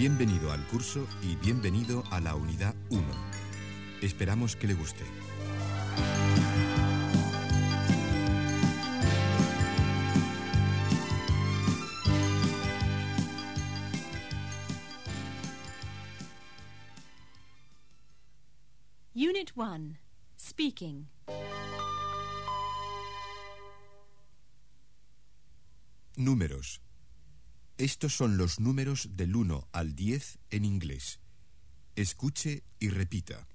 Bienvenido al curso y bienvenido a la unidad 1. Esperamos que le guste. Unit 1 Speaking. Números. Estos son los números del 1 al 10 en inglés. Escuche y repita.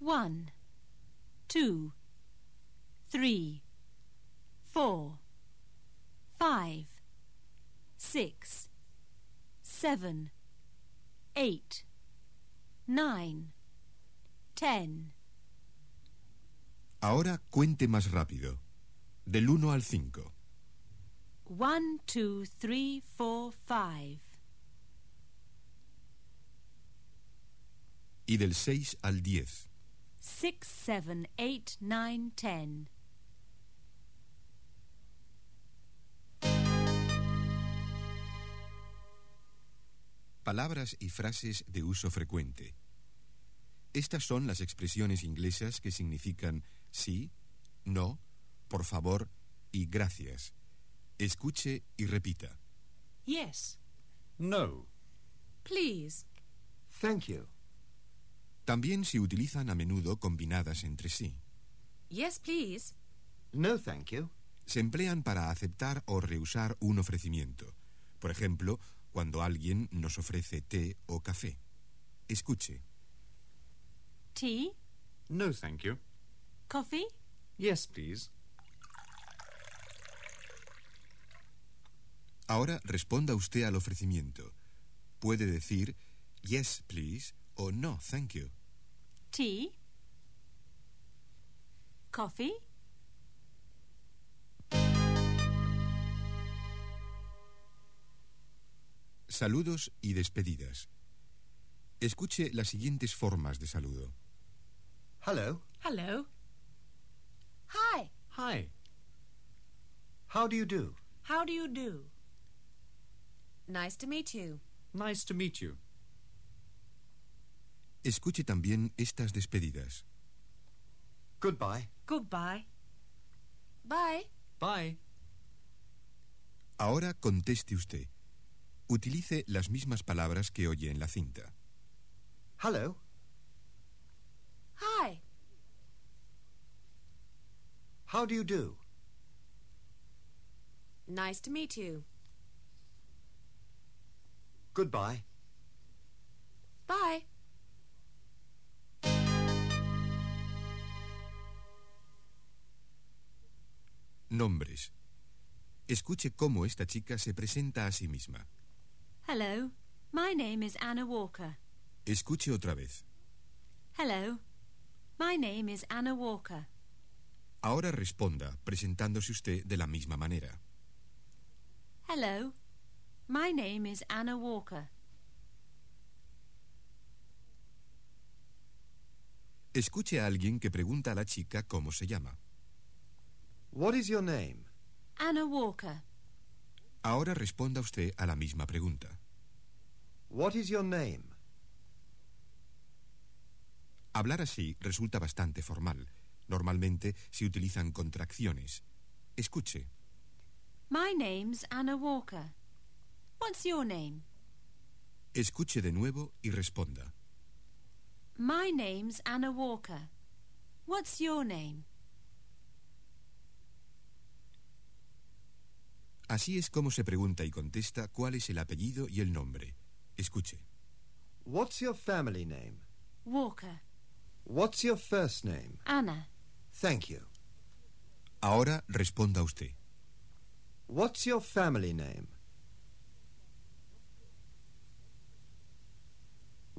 1 2 3 4 5 6 7 8 9 10 Ahora cuente más rápido. Del 1 al 5. 1 2 3 4 5 Y del 6 al 10. 6 7 8 9 10 Palabras y frases de uso frecuente. Estas son las expresiones inglesas que significan sí, no, por favor y gracias. Escuche y repita. Yes No. Please Thank you. También se utilizan a menudo combinadas entre sí. Yes please No, thank you. Se emplean para aceptar o rehusar un ofrecimiento. Por ejemplo, cuando alguien nos ofrece té o café. Escuche. Tea No, thank you. Coffee Yes, please. Ahora responda usted al ofrecimiento. Puede decir yes, please o no, thank you. Tea? Coffee? Saludos y despedidas. Escuche las siguientes formas de saludo. Hello. Hello. Hi. Hi. How do you do? How do you do? Nice to meet you. Nice to meet you. Escuche también estas despedidas. Goodbye. Goodbye. Bye. Bye. Ahora conteste usted. Utilice las mismas palabras que oye en la cinta. Hello. Hi. How do you do? Nice to meet you. Goodbye. Bye. Nombres. Escuche cómo esta chica se presenta a sí misma. Hello. My name is Anna Walker. Escuche otra vez. Hello. My name is Anna Walker. Ahora responda presentándose usted de la misma manera. Hello. My name is Anna Walker. Escuche a alguien que pregunta a la chica cómo se llama. What is your name? Anna Walker. Ahora responda usted a la misma pregunta. What is your name? Hablar así resulta bastante formal. Normalmente se utilizan contracciones. Escuche. My name's Anna Walker. What's your name? Escuche de nuevo y responda. My name's Anna Walker. What's your name? Así es como se pregunta y contesta cuál es el apellido y el nombre. Escuche. What's your family name? Walker. What's your first name? Anna. Thank you. Ahora responda usted. What's your family name?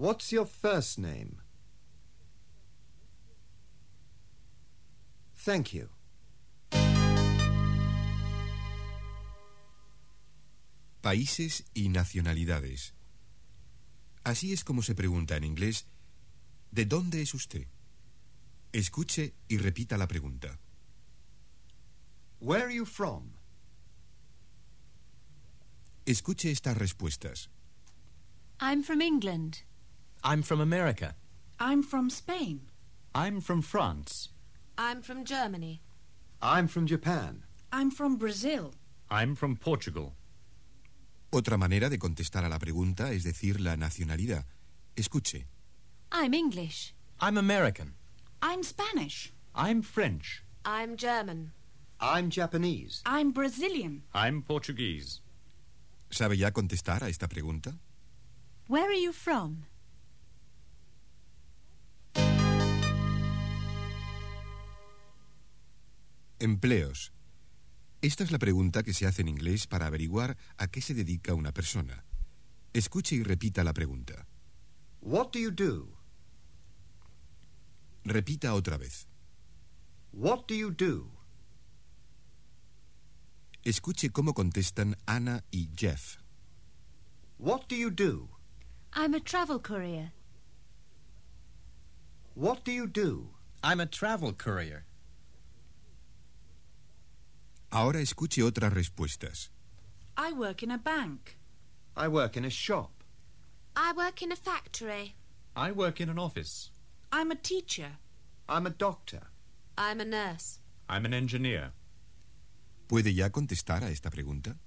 What's your first name? Thank you. Países y nacionalidades. Así es como se pregunta en inglés, ¿de dónde es usted? Escuche y repita la pregunta. Where are you from? Escuche estas respuestas. I'm from England. I'm from America. I'm from Spain. I'm from France. I'm from Germany. I'm from Japan. I'm from Brazil. I'm from Portugal. Otra manera de contestar a la pregunta es decir la nacionalidad. Escuche. I'm English. I'm American. I'm Spanish. I'm French. I'm German. I'm Japanese. I'm Brazilian. I'm Portuguese. ¿Sabe ya contestar a esta pregunta? Where are you from? Empleos. Esta es la pregunta que se hace en inglés para averiguar a qué se dedica una persona. Escuche y repita la pregunta. What do you do? Repita otra vez. What do you do? Escuche cómo contestan Ana y Jeff. What do you do? I'm a travel courier. What do you do? I'm a travel courier. Ahora escuche otras respuestas. I work in a bank. I work in a shop. I work in a factory. I work in an office. I'm a teacher. I'm a doctor. I'm a nurse. I'm an engineer. ¿Puede ya contestar a esta pregunta?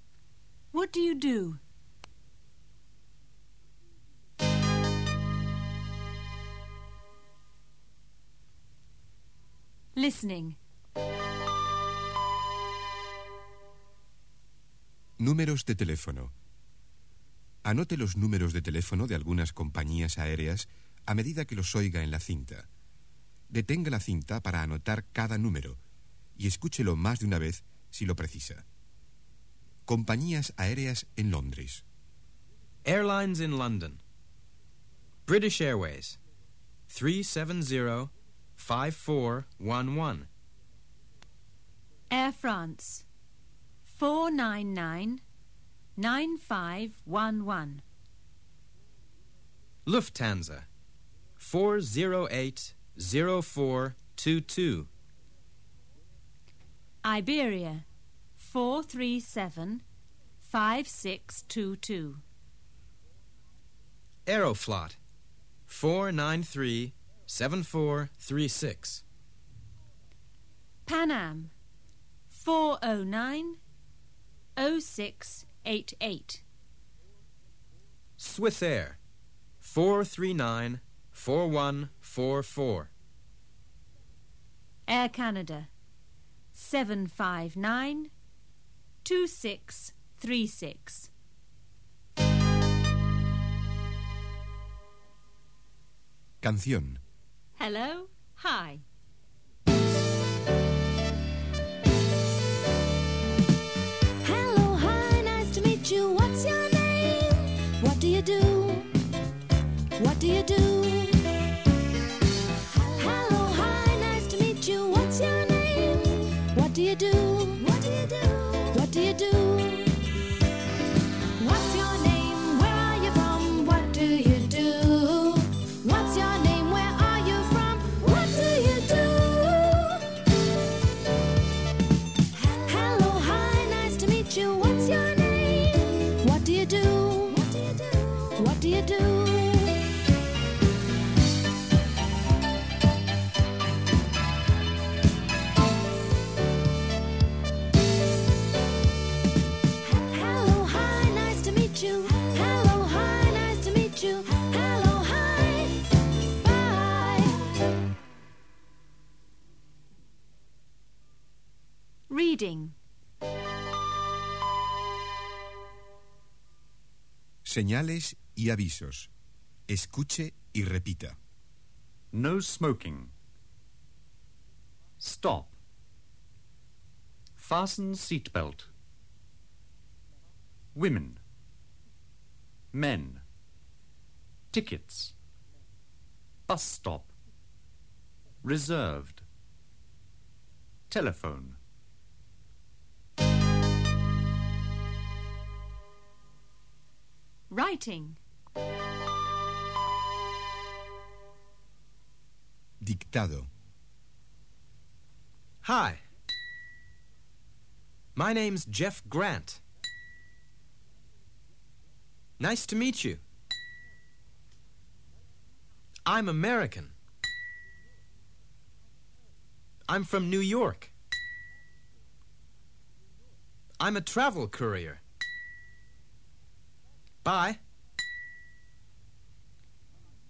What do you do? Listening. Números de teléfono. Anote los números de teléfono de algunas compañías aéreas a medida que los oiga en la cinta. Detenga la cinta para anotar cada número y escúchelo más de una vez si lo precisa. Compañías aéreas en Londres. Airlines in London. British Airways. 370 5411. Air France. 499 9511. Lufthansa. 408 0422. Iberia. 437 5622. Aeroflot. 493 7436. Pan Am. 409 0688. Swiss Air. 439 4144. Air Canada. 759 2636. Canción. Hello. Hi. Reading. Señales y avisos. Escuche y repita. No smoking. Stop. Fasten seatbelt. Women. Men. Tickets. Bus stop. Reserved. Telephone. Writing. Dictado. Hi. My name's Jeff Grant. Nice to meet you. I'm American. I'm from New York. I'm a travel courier. Bye.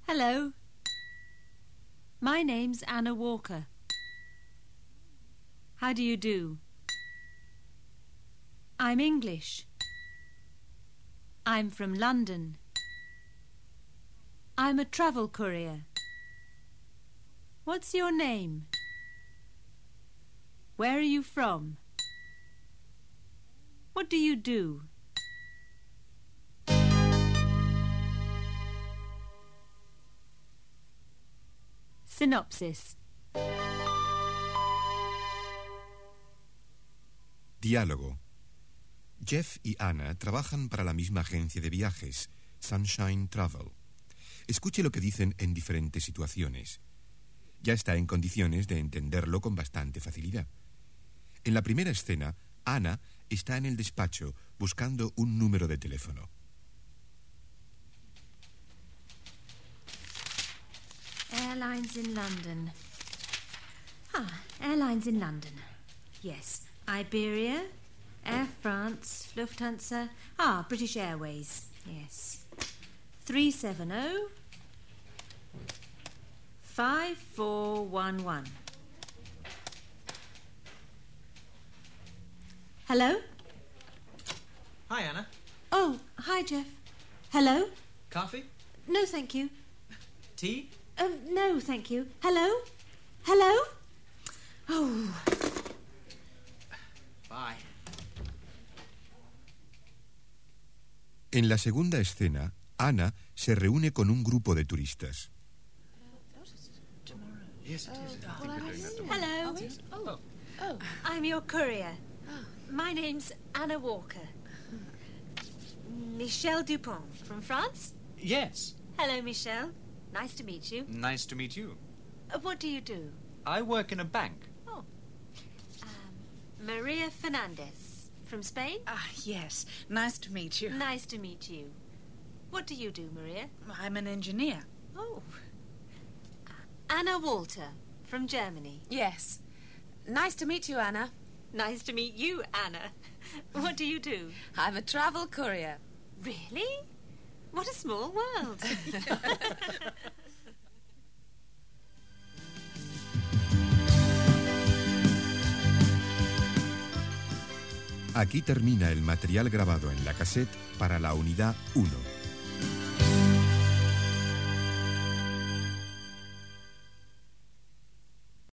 Hello. My name's Anna Walker. How do you do? I'm English. I'm from London. I'm a travel courier. What's your name? Where are you from? What do you do? Synopsis. Diálogo. Jeff y Anna trabajan para la misma agencia de viajes, Sunshine Travel. Escuche lo que dicen en diferentes situaciones. Ya está en condiciones de entenderlo con bastante facilidad. En la primera escena, Anna está en el despacho buscando un número de teléfono. Airlines in London. Ah, airlines in London. Yes. Iberia, Air France, Lufthansa. Ah, British Airways. Yes. oh, 370 5411. Hello? Hi, Anna. Oh, hi, Jeff. Hello? Coffee? No, thank you. Tea? Um, no, thank you. Hello? Hello? Oh, Bye. En la segunda escena, Anna se reúne con un grupo de turistas. hello. Oh. Oh. I'm your courier. My name's Anna Walker. Michel Dupont from France. Yes. Hello, Michel. Nice to meet you. Nice to meet you. Uh, what do you do? I work in a bank. Um, Maria Fernandez from Spain. Ah, yes. Nice to meet you. Nice to meet you. What do you do, Maria? I'm an engineer. Oh. Anna Walter from Germany. Yes. Nice to meet you, Anna. Nice to meet you, Anna. What do you do? I'm a travel courier. Really? What a small world. Aquí termina el material grabado en la cassette para la unidad 1.